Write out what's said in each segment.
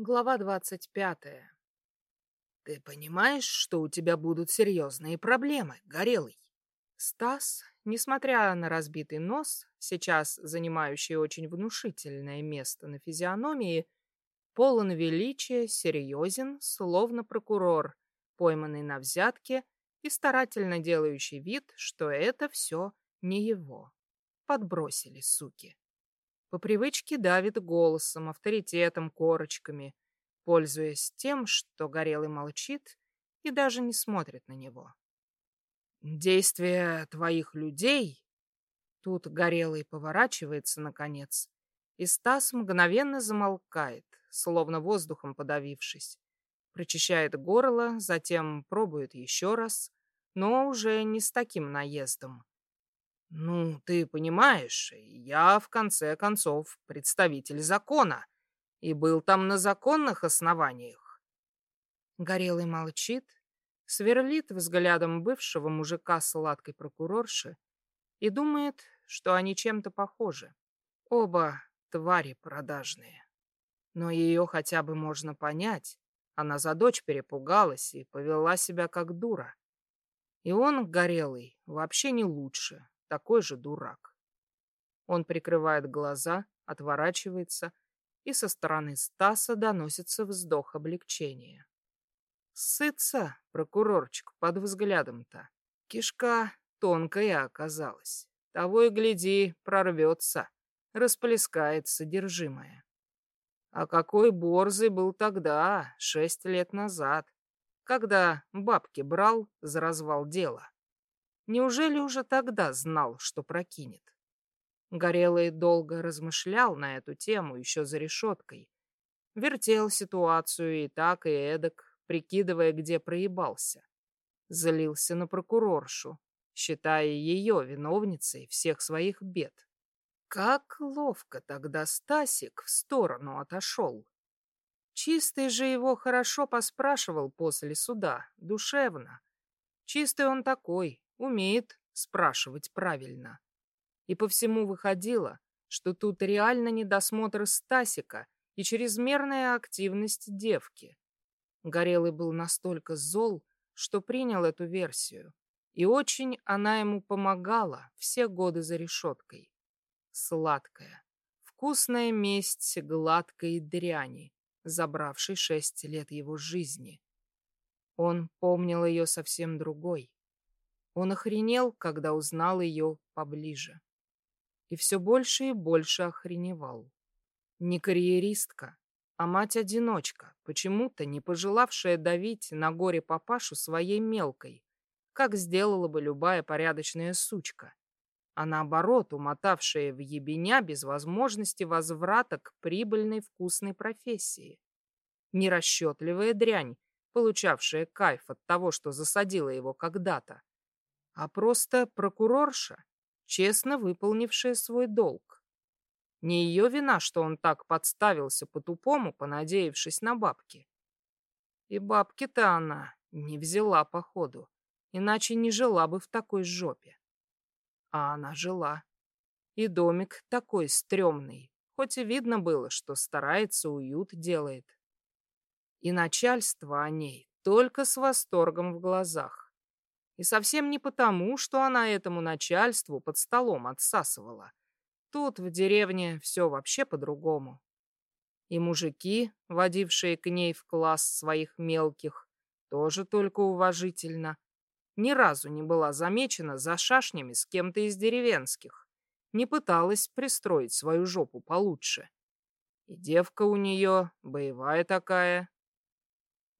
Глава двадцать пятая. Ты понимаешь, что у тебя будут серьезные проблемы, Горелый? Стас, несмотря на разбитый нос, сейчас занимающий очень внушительное место на физиономии, полон величия, серьезен, словно прокурор, пойманный на взятке и старательно делающий вид, что это все не его. Подбросили, суки. По привычке давит голосом, авторитетом, корочками, пользуясь тем, что Горелый молчит и даже не смотрит на него. Действия твоих людей... Тут Горелый поворачивается, наконец, и Стас мгновенно замолкает, словно воздухом подавившись. Прочищает горло, затем пробует еще раз, но уже не с таким наездом. Ну, ты понимаешь, я, в конце концов, представитель закона и был там на законных основаниях. Горелый молчит, сверлит взглядом бывшего мужика сладкой прокурорши и думает, что они чем-то похожи. Оба твари продажные. Но ее хотя бы можно понять. Она за дочь перепугалась и повела себя как дура. И он, горелый, вообще не лучше, такой же дурак. Он прикрывает глаза, отворачивается, и со стороны Стаса доносится вздох облегчения. Сытся прокурорчик под взглядом-то. Кишка тонкая оказалась. Того и гляди, прорвется, расплескает содержимое. А какой борзый был тогда, шесть лет назад, когда бабки брал за развал дела. Неужели уже тогда знал, что прокинет? Горелый долго размышлял на эту тему еще за решеткой. Вертел ситуацию и так, и эдак, прикидывая, где проебался. Злился на прокуроршу, считая ее виновницей всех своих бед. Как ловко тогда Стасик в сторону отошел. Чистый же его хорошо поспрашивал после суда, душевно. Чистый он такой, умеет спрашивать правильно. И по всему выходило, что тут реально недосмотр Стасика и чрезмерная активность девки. Горелый был настолько зол, что принял эту версию, и очень она ему помогала все годы за решеткой. Сладкая, вкусная месть гладкой дряни, забравшей шесть лет его жизни. Он помнил ее совсем другой, он охренел, когда узнал ее поближе. И все больше и больше охреневал. Не карьеристка, а мать-одиночка, почему-то не пожелавшая давить на горе папашу своей мелкой, как сделала бы любая порядочная сучка, а наоборот умотавшая в ебеня без возможности возврата к прибыльной вкусной профессии. Нерасчетливая дрянь, получавшая кайф от того, что засадила его когда-то, а просто прокурорша, честно выполнившая свой долг. Не ее вина, что он так подставился по-тупому, понадеявшись на бабки. И бабки-то она не взяла, походу, иначе не жила бы в такой жопе. А она жила. И домик такой стрёмный, хоть и видно было, что старается, уют делает. И начальство о ней только с восторгом в глазах. И совсем не потому, что она этому начальству под столом отсасывала. Тут в деревне все вообще по-другому. И мужики, водившие к ней в класс своих мелких, тоже только уважительно. Ни разу не была замечена за шашнями с кем-то из деревенских. Не пыталась пристроить свою жопу получше. И девка у нее боевая такая,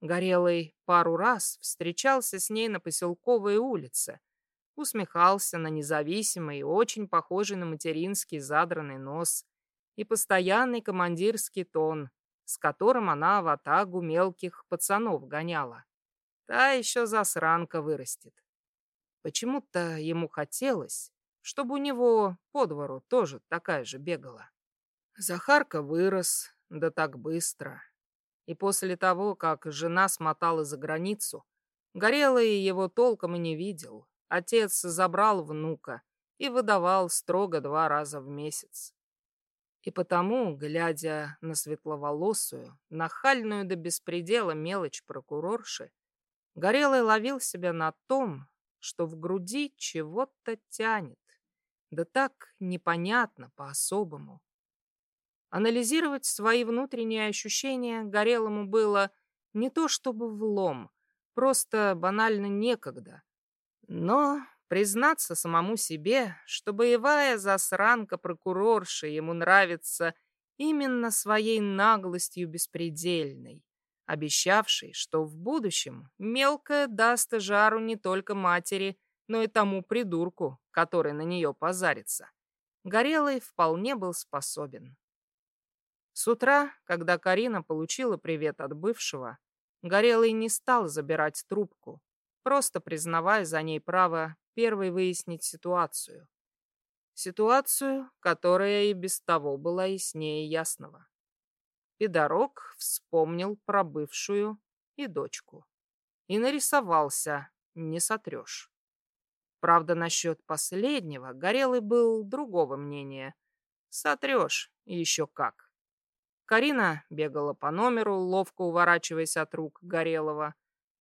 Горелый пару раз встречался с ней на поселковой улице, усмехался на независимый и очень похожий на материнский задранный нос и постоянный командирский тон, с которым она в атагу мелких пацанов гоняла. Та еще засранка вырастет. Почему-то ему хотелось, чтобы у него по двору тоже такая же бегала. Захарка вырос, да так быстро. И после того, как жена смотала за границу, Горелый его толком и не видел. Отец забрал внука и выдавал строго два раза в месяц. И потому, глядя на светловолосую, нахальную до беспредела мелочь прокурорши, Горелый ловил себя на том, что в груди чего-то тянет. Да так непонятно, по-особому. Анализировать свои внутренние ощущения Горелому было не то чтобы влом, просто банально некогда. Но признаться самому себе, что боевая засранка прокурорша ему нравится именно своей наглостью беспредельной, обещавшей, что в будущем мелкая даст жару не только матери, но и тому придурку, который на нее позарится. Горелый вполне был способен. С утра, когда Карина получила привет от бывшего, Горелый не стал забирать трубку, просто признавая за ней право первой выяснить ситуацию. Ситуацию, которая и без того была яснее ясного. Пидорок вспомнил про бывшую и дочку. И нарисовался, не сотрешь. Правда, насчет последнего Горелый был другого мнения. Сотрешь, еще как. Карина бегала по номеру, ловко уворачиваясь от рук Горелого.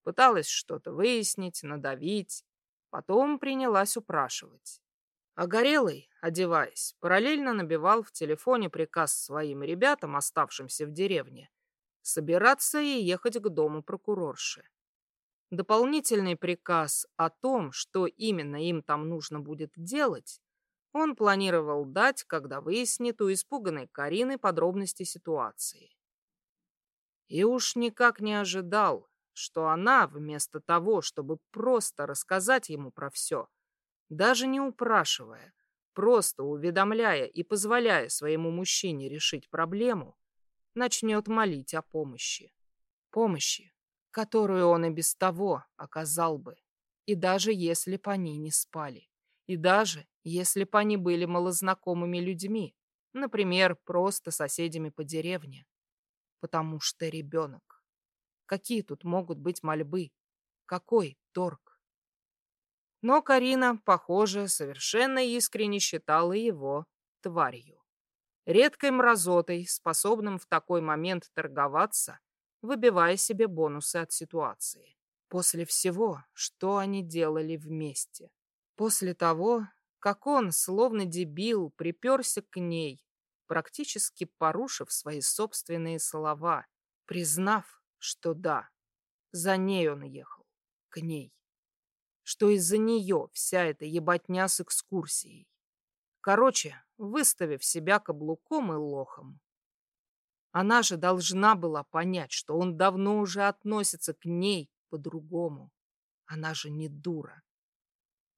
Пыталась что-то выяснить, надавить. Потом принялась упрашивать. А Горелый, одеваясь, параллельно набивал в телефоне приказ своим ребятам, оставшимся в деревне, собираться и ехать к дому прокурорши. Дополнительный приказ о том, что именно им там нужно будет делать, он планировал дать, когда выяснит у испуганной Карины подробности ситуации. И уж никак не ожидал, что она, вместо того, чтобы просто рассказать ему про все, даже не упрашивая, просто уведомляя и позволяя своему мужчине решить проблему, начнет молить о помощи. Помощи, которую он и без того оказал бы, и даже если бы они не спали. И даже если бы они были малознакомыми людьми, например, просто соседями по деревне. Потому что ребенок. Какие тут могут быть мольбы? Какой торг? Но Карина, похоже, совершенно искренне считала его тварью. Редкой мразотой, способным в такой момент торговаться, выбивая себе бонусы от ситуации. После всего, что они делали вместе. После того, как он, словно дебил, приперся к ней, практически порушив свои собственные слова, признав, что да, за ней он ехал, к ней, что из-за нее вся эта ебатня с экскурсией. Короче, выставив себя каблуком и лохом. Она же должна была понять, что он давно уже относится к ней по-другому. Она же не дура.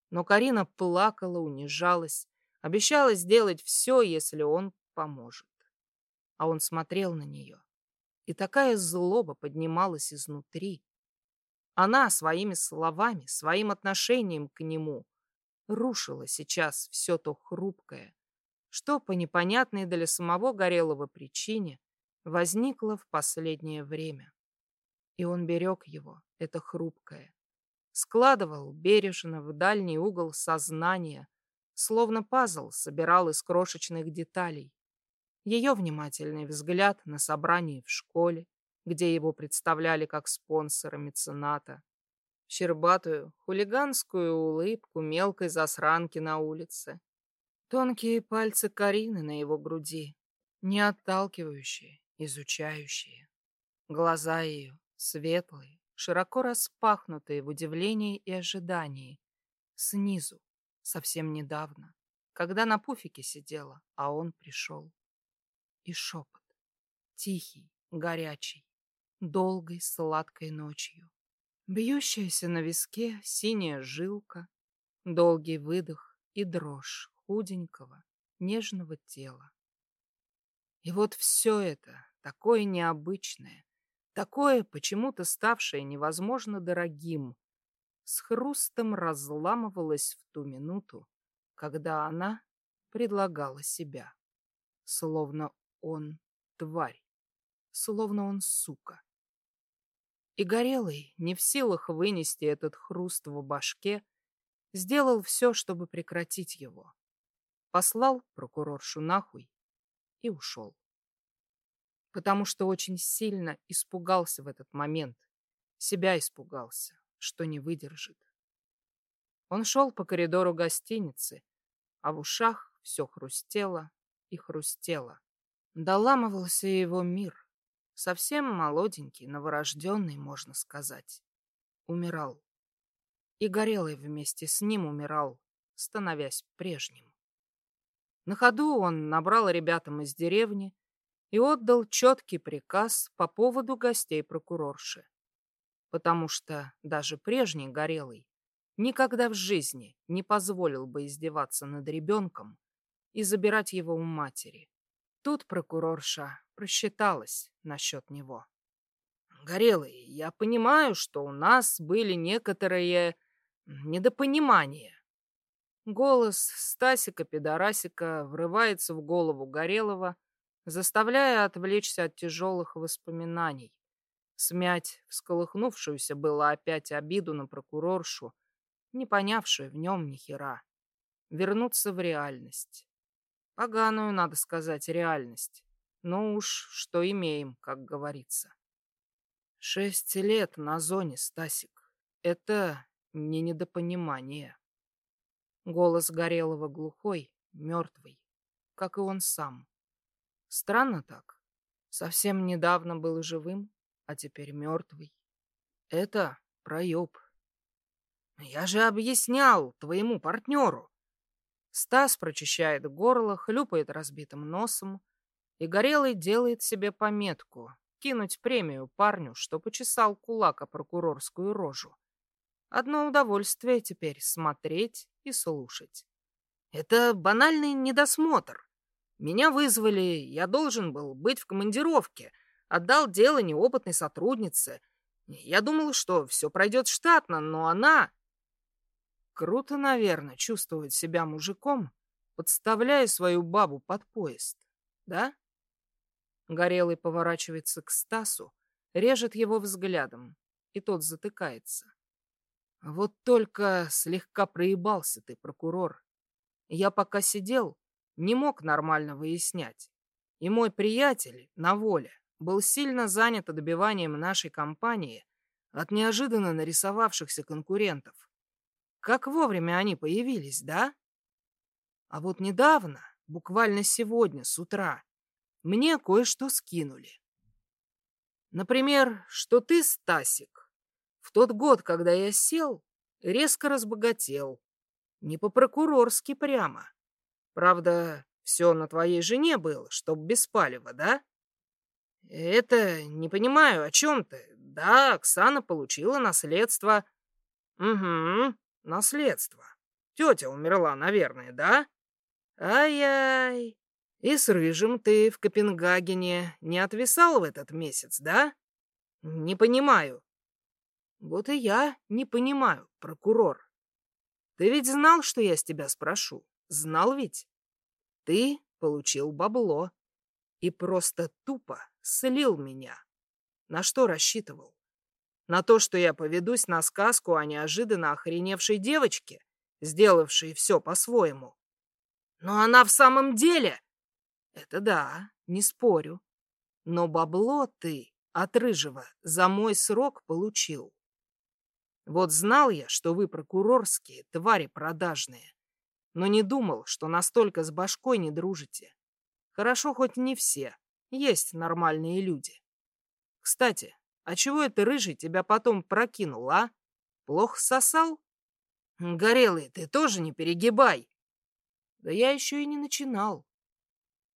Но Карина плакала, унижалась, обещала сделать все, если он поможет. А он смотрел на нее. И такая злоба поднималась изнутри. Она своими словами, своим отношением к нему рушила сейчас все то хрупкое, что по непонятной для самого Горелого причине возникло в последнее время. И он берег его, это хрупкое, складывал бережно в дальний угол сознания, словно пазл собирал из крошечных деталей. Ее внимательный взгляд на собрании в школе, где его представляли как спонсора мецената, щербатую, хулиганскую улыбку мелкой засранки на улице, тонкие пальцы Карины на его груди, не отталкивающие, изучающие. Глаза ее светлые, широко распахнутые в удивлении и ожидании. Снизу, совсем недавно, когда на пуфике сидела, а он пришел. И шепот, тихий, горячий, долгой сладкой ночью. Бьющаяся на виске синяя жилка, долгий выдох и дрожь худенького, нежного тела. И вот все это, такое необычное, такое почему-то ставшее невозможно дорогим, с хрустом разламывалось в ту минуту, когда она предлагала себя. Словно он тварь, словно он сука. И Горелый, не в силах вынести этот хруст в башке, сделал все, чтобы прекратить его. Послал прокуроршу нахуй и ушел. Потому что очень сильно испугался в этот момент. Себя испугался, что не выдержит. Он шел по коридору гостиницы, а в ушах все хрустело и хрустело. Доламывался его мир, совсем молоденький, новорожденный, можно сказать. Умирал. И Горелый вместе с ним умирал, становясь прежним. На ходу он набрал ребятам из деревни и отдал четкий приказ по поводу гостей прокурорши. Потому что даже прежний Горелый никогда в жизни не позволил бы издеваться над ребенком и забирать его у матери. Тут прокурорша просчиталась насчет него. «Горелый, я понимаю, что у нас были некоторые недопонимания». Голос Стасика-пидорасика врывается в голову Горелого, заставляя отвлечься от тяжелых воспоминаний, смять всколыхнувшуюся было опять обиду на прокуроршу, не понявшую в нем ни хера, вернуться в реальность. Поганую, надо сказать, реальность. Ну уж, что имеем, как говорится. Шесть лет на зоне, Стасик. Это не недопонимание. Голос Горелого глухой, мертвый, как и он сам. Странно так. Совсем недавно был живым, а теперь мертвый. Это проеб. Я же объяснял твоему партнеру. Стас прочищает горло, хлюпает разбитым носом, и Горелый делает себе пометку кинуть премию парню, что почесал кулака прокурорскую рожу. Одно удовольствие теперь смотреть и слушать. Это банальный недосмотр. Меня вызвали, я должен был быть в командировке. Отдал дело неопытной сотруднице. Я думал, что все пройдет штатно, но она... Круто, наверное, чувствовать себя мужиком, подставляя свою бабу под поезд. Да? Горелый поворачивается к Стасу, режет его взглядом, и тот затыкается. Вот только слегка проебался ты, прокурор. Я пока сидел, не мог нормально выяснять. И мой приятель на воле был сильно занят добиванием нашей компании от неожиданно нарисовавшихся конкурентов. Как вовремя они появились, да? А вот недавно, буквально сегодня с утра, мне кое-что скинули. Например, что ты, Стасик, в тот год, когда я сел, резко разбогател. Не по-прокурорски прямо. Правда, все на твоей жене было, чтоб без палева, да? Это не понимаю, о чем ты. Да, Оксана получила наследство. Угу, Наследство. Тетя умерла, наверное, да? Ай-яй. И с Рыжим ты в Копенгагене не отвисал в этот месяц, да? Не понимаю. Вот и я не понимаю, прокурор. Ты ведь знал, что я с тебя спрошу? Знал ведь? Ты получил бабло и просто тупо слил меня. На что рассчитывал? На то, что я поведусь на сказку о неожиданно охреневшей девочке, сделавшей все по-своему. Но она в самом деле... Это да, не спорю. Но бабло ты от Рыжего за мой срок получил. Вот знал я, что вы прокурорские, твари продажные, но не думал, что настолько с башкой не дружите. Хорошо, хоть не все, есть нормальные люди. Кстати, а чего это рыжий тебя потом прокинул, а? Плохо сосал? Горелый, ты тоже не перегибай. Да я еще и не начинал.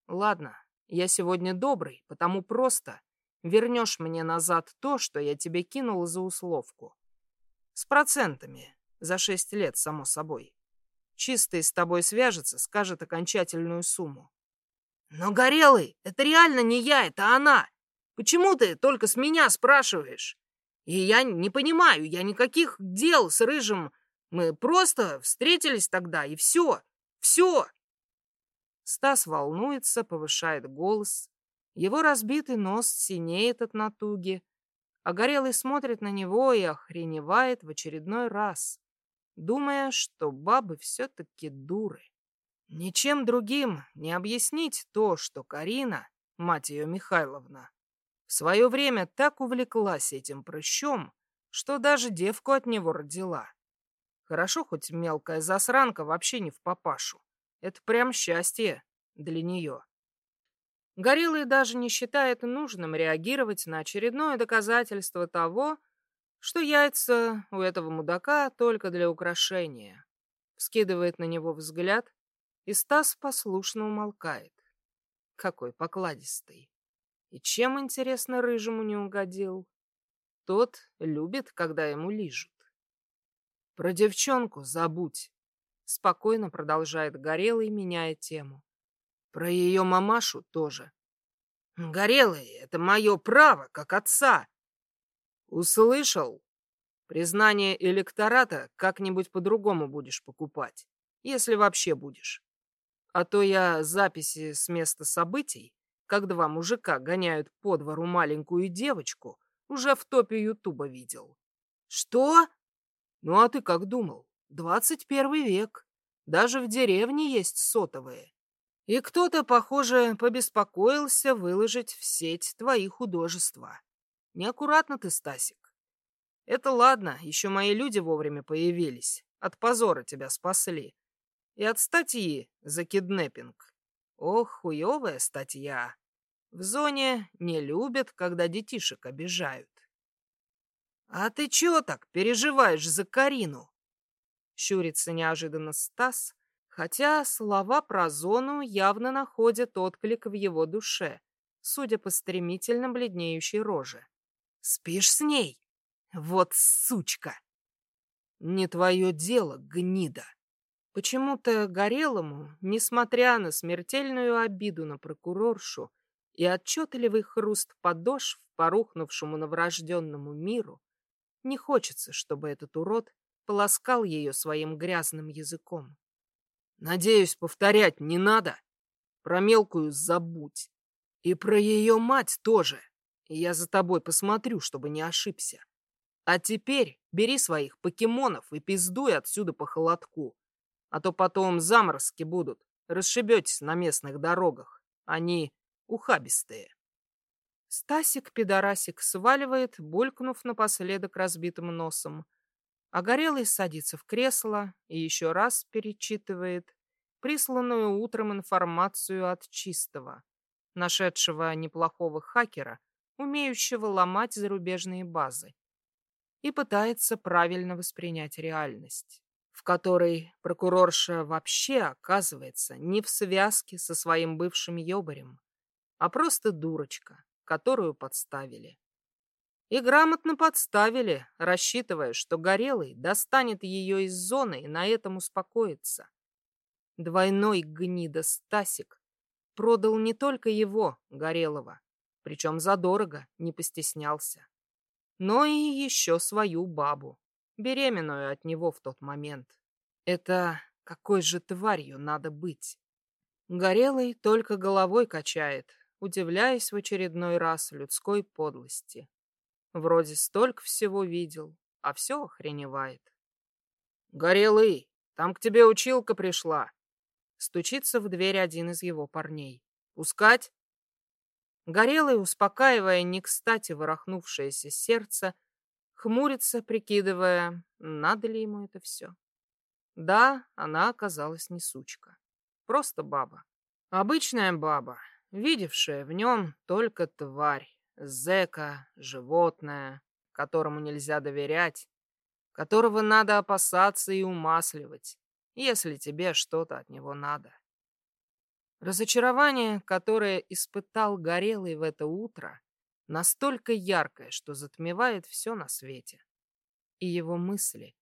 Ладно, я сегодня добрый, потому просто вернешь мне назад то, что я тебе кинул за условку. С процентами. За шесть лет, само собой. Чистый с тобой свяжется, скажет окончательную сумму. Но, Горелый, это реально не я, это она. Почему ты только с меня спрашиваешь? И я не понимаю, я никаких дел с Рыжим. Мы просто встретились тогда, и все. Все. Стас волнуется, повышает голос. Его разбитый нос синеет от натуги. А Горелый смотрит на него и охреневает в очередной раз, думая, что бабы все-таки дуры. Ничем другим не объяснить то, что Карина, мать ее Михайловна, в свое время так увлеклась этим прыщом, что даже девку от него родила. Хорошо, хоть мелкая засранка вообще не в папашу. Это прям счастье для нее. Гориллый даже не считает нужным реагировать на очередное доказательство того, что яйца у этого мудака только для украшения. Скидывает на него взгляд, и Стас послушно умолкает. Какой покладистый. И чем, интересно, рыжему не угодил? Тот любит, когда ему лижут. Про девчонку забудь. Спокойно продолжает Горелый, меняя тему. Про ее мамашу тоже. Горелый, это мое право, как отца. Услышал? Признание электората как-нибудь по-другому будешь покупать, если вообще будешь. А то я записи с места событий, как два мужика гоняют по двору маленькую девочку, уже в топе Ютуба видел. Что? Ну а ты как думал? Двадцать первый век. Даже в деревне есть сотовые. И кто-то, похоже, побеспокоился выложить в сеть твои художества. Неаккуратно ты, Стасик. Это ладно, еще мои люди вовремя появились. От позора тебя спасли. И от статьи за киднеппинг. Ох, хуевая статья. В зоне не любят, когда детишек обижают. А ты чего так переживаешь за Карину? Щурится неожиданно Стас, Хотя слова про зону явно находят отклик в его душе, судя по стремительно бледнеющей роже. «Спишь с ней? Вот сучка!» «Не твое дело, гнида!» Почему-то Горелому, несмотря на смертельную обиду на прокуроршу и отчетливый хруст подошв порухнувшему новорожденному миру, не хочется, чтобы этот урод полоскал ее своим грязным языком. Надеюсь, повторять не надо. Про мелкую забудь. И про ее мать тоже. Я за тобой посмотрю, чтобы не ошибся. А теперь бери своих покемонов и пиздуй отсюда по холодку. А то потом заморозки будут. Расшибетесь на местных дорогах. Они ухабистые. Стасик-пидорасик сваливает, булькнув напоследок разбитым носом. А Горелый садится в кресло и еще раз перечитывает присланную утром информацию от Чистого, нашедшего неплохого хакера, умеющего ломать зарубежные базы, и пытается правильно воспринять реальность, в которой прокурорша вообще оказывается не в связке со своим бывшим ёбарем, а просто дурочка, которую подставили. И грамотно подставили, рассчитывая, что Горелый достанет ее из зоны и на этом успокоится. Двойной гнида Стасик продал не только его, Горелого, причем задорого, не постеснялся, но и еще свою бабу, беременную от него в тот момент. Это какой же тварью надо быть? Горелый только головой качает, удивляясь в очередной раз людской подлости. Вроде столько всего видел, а все охреневает. «Горелый, там к тебе училка пришла!» Стучится в дверь один из его парней. «Пускать?» Горелый, успокаивая не кстати ворохнувшееся сердце, хмурится, прикидывая, надо ли ему это все. Да, она оказалась не сучка. Просто баба. Обычная баба, видевшая в нем только тварь, зэка, животное, которому нельзя доверять, которого надо опасаться и умасливать, если тебе что-то от него надо. Разочарование, которое испытал Горелый в это утро, настолько яркое, что затмевает все на свете. И его мысли,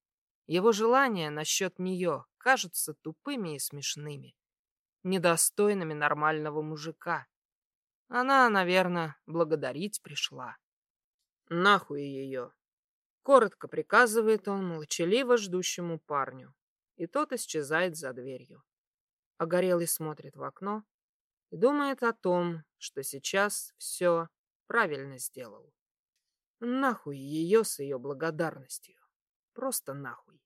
его желания насчет нее кажутся тупыми и смешными, недостойными нормального мужика. Она, наверное, благодарить пришла. Нахуй ее. Коротко приказывает он молчаливо ждущему парню и тот исчезает за дверью. Огорелый смотрит в окно и думает о том, что сейчас все правильно сделал. Нахуй ее с ее благодарностью. Просто нахуй.